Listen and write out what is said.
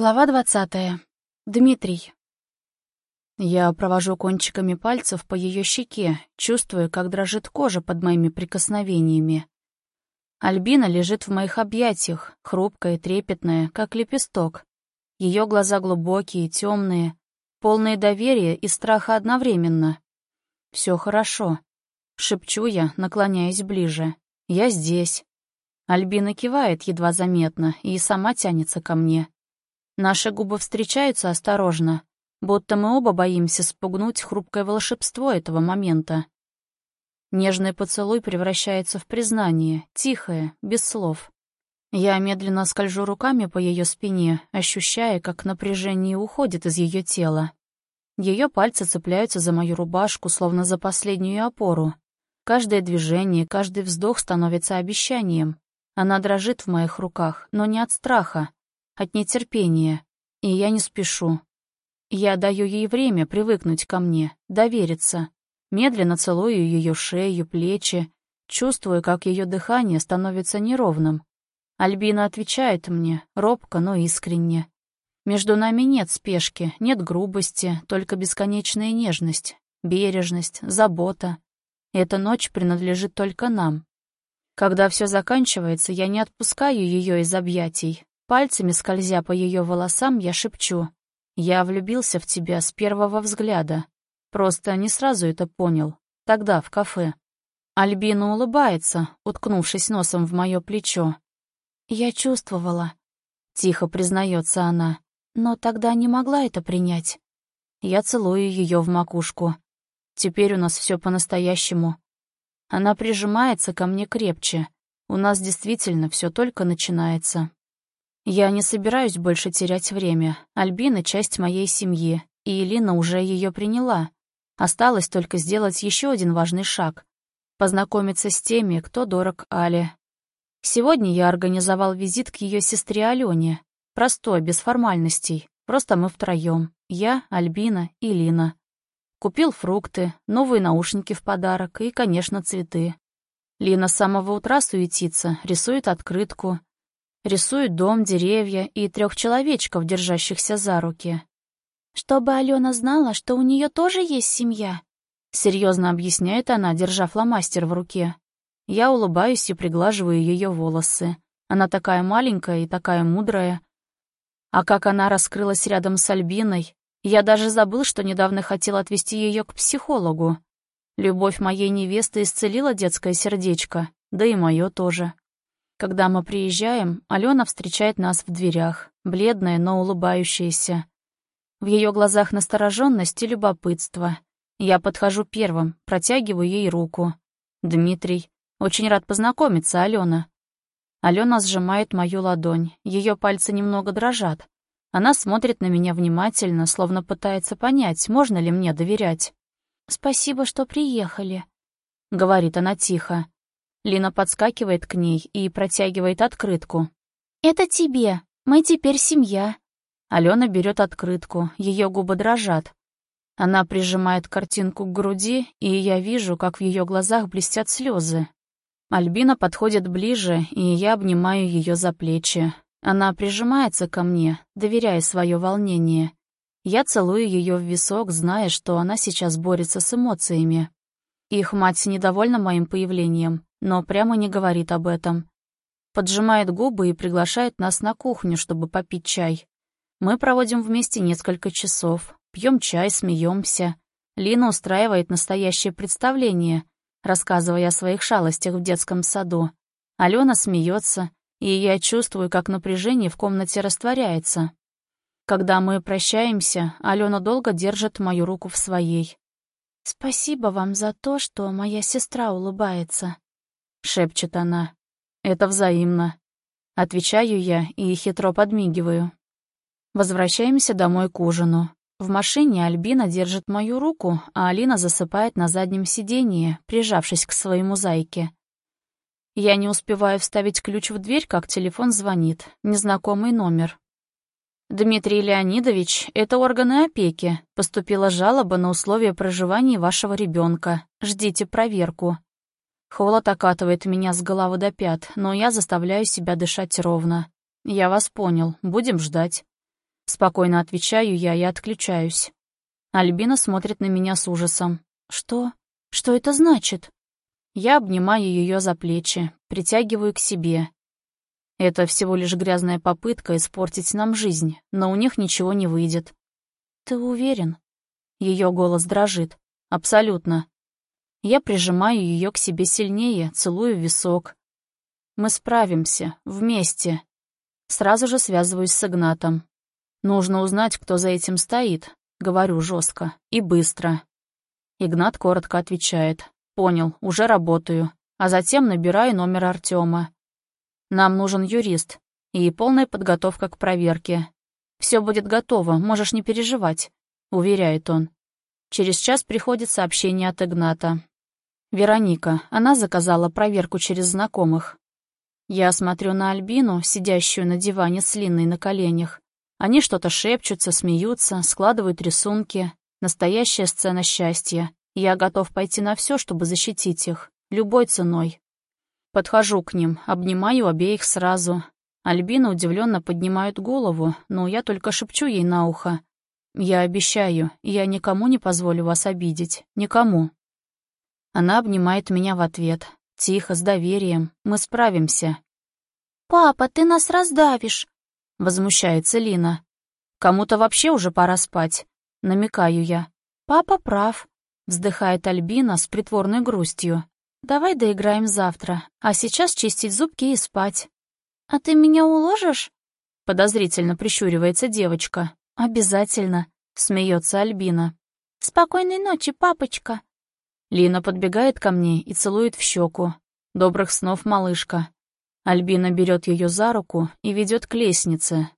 Глава двадцатая. Дмитрий. Я провожу кончиками пальцев по ее щеке, чувствуя, как дрожит кожа под моими прикосновениями. Альбина лежит в моих объятиях, хрупкая и трепетная, как лепесток. Ее глаза глубокие, темные, полные доверия и страха одновременно. Все хорошо. Шепчу я, наклоняясь ближе. Я здесь. Альбина кивает едва заметно и сама тянется ко мне. Наши губы встречаются осторожно, будто мы оба боимся спугнуть хрупкое волшебство этого момента. Нежный поцелуй превращается в признание, тихое, без слов. Я медленно скольжу руками по ее спине, ощущая, как напряжение уходит из ее тела. Ее пальцы цепляются за мою рубашку, словно за последнюю опору. Каждое движение, каждый вздох становится обещанием. Она дрожит в моих руках, но не от страха, от нетерпения, и я не спешу. Я даю ей время привыкнуть ко мне, довериться. Медленно целую ее шею, плечи, чувствую, как ее дыхание становится неровным. Альбина отвечает мне, робко, но искренне. Между нами нет спешки, нет грубости, только бесконечная нежность, бережность, забота. Эта ночь принадлежит только нам. Когда все заканчивается, я не отпускаю ее из объятий, Пальцами скользя по ее волосам, я шепчу. «Я влюбился в тебя с первого взгляда. Просто не сразу это понял. Тогда, в кафе». Альбина улыбается, уткнувшись носом в мое плечо. «Я чувствовала», — тихо признается она, «но тогда не могла это принять». Я целую ее в макушку. Теперь у нас все по-настоящему. Она прижимается ко мне крепче. У нас действительно все только начинается. Я не собираюсь больше терять время. Альбина — часть моей семьи, и Элина уже ее приняла. Осталось только сделать еще один важный шаг — познакомиться с теми, кто дорог Але. Сегодня я организовал визит к ее сестре Алене. Простой, без формальностей. Просто мы втроем. Я, Альбина и Лина. Купил фрукты, новые наушники в подарок и, конечно, цветы. Лина с самого утра суетится, рисует открытку — Рисует дом, деревья и трех человечков, держащихся за руки. «Чтобы Алена знала, что у нее тоже есть семья», — серьезно объясняет она, держа фломастер в руке. Я улыбаюсь и приглаживаю ее волосы. Она такая маленькая и такая мудрая. А как она раскрылась рядом с Альбиной, я даже забыл, что недавно хотел отвезти ее к психологу. Любовь моей невесты исцелила детское сердечко, да и мое тоже. Когда мы приезжаем, Алена встречает нас в дверях, бледная, но улыбающаяся. В ее глазах настороженность и любопытство. Я подхожу первым, протягиваю ей руку. «Дмитрий, очень рад познакомиться, Алена». Алена сжимает мою ладонь, ее пальцы немного дрожат. Она смотрит на меня внимательно, словно пытается понять, можно ли мне доверять. «Спасибо, что приехали», — говорит она тихо. Лина подскакивает к ней и протягивает открытку. «Это тебе. Мы теперь семья». Алена берет открытку, ее губы дрожат. Она прижимает картинку к груди, и я вижу, как в ее глазах блестят слезы. Альбина подходит ближе, и я обнимаю ее за плечи. Она прижимается ко мне, доверяя свое волнение. Я целую ее в висок, зная, что она сейчас борется с эмоциями. Их мать недовольна моим появлением, но прямо не говорит об этом. Поджимает губы и приглашает нас на кухню, чтобы попить чай. Мы проводим вместе несколько часов, пьем чай, смеемся. Лина устраивает настоящее представление, рассказывая о своих шалостях в детском саду. Алена смеется, и я чувствую, как напряжение в комнате растворяется. Когда мы прощаемся, Алена долго держит мою руку в своей. «Спасибо вам за то, что моя сестра улыбается», — шепчет она. «Это взаимно». Отвечаю я и хитро подмигиваю. Возвращаемся домой к ужину. В машине Альбина держит мою руку, а Алина засыпает на заднем сиденье, прижавшись к своему зайке. Я не успеваю вставить ключ в дверь, как телефон звонит. Незнакомый номер. «Дмитрий Леонидович, это органы опеки. Поступила жалоба на условия проживания вашего ребенка. Ждите проверку». Холод окатывает меня с головы до пят, но я заставляю себя дышать ровно. Я вас понял, будем ждать. Спокойно отвечаю я и отключаюсь. Альбина смотрит на меня с ужасом. «Что? Что это значит?» Я обнимаю ее за плечи, притягиваю к себе. Это всего лишь грязная попытка испортить нам жизнь, но у них ничего не выйдет. «Ты уверен?» Ее голос дрожит. «Абсолютно». Я прижимаю ее к себе сильнее, целую висок. Мы справимся, вместе. Сразу же связываюсь с Игнатом. Нужно узнать, кто за этим стоит. Говорю жестко и быстро. Игнат коротко отвечает. Понял, уже работаю. А затем набираю номер Артема. Нам нужен юрист и полная подготовка к проверке. Все будет готово, можешь не переживать, уверяет он. Через час приходит сообщение от Игната. Вероника, она заказала проверку через знакомых. Я смотрю на Альбину, сидящую на диване с Линой на коленях. Они что-то шепчутся, смеются, складывают рисунки. Настоящая сцена счастья. Я готов пойти на все, чтобы защитить их. Любой ценой. Подхожу к ним, обнимаю обеих сразу. Альбина удивленно поднимает голову, но я только шепчу ей на ухо. «Я обещаю, я никому не позволю вас обидеть. Никому». Она обнимает меня в ответ. Тихо, с доверием. Мы справимся. «Папа, ты нас раздавишь!» Возмущается Лина. «Кому-то вообще уже пора спать», — намекаю я. «Папа прав», — вздыхает Альбина с притворной грустью. «Давай доиграем завтра, а сейчас чистить зубки и спать». «А ты меня уложишь?» Подозрительно прищуривается девочка. «Обязательно», — смеется Альбина. «Спокойной ночи, папочка», Лина подбегает ко мне и целует в щеку. Добрых снов, малышка. Альбина берет ее за руку и ведет к лестнице,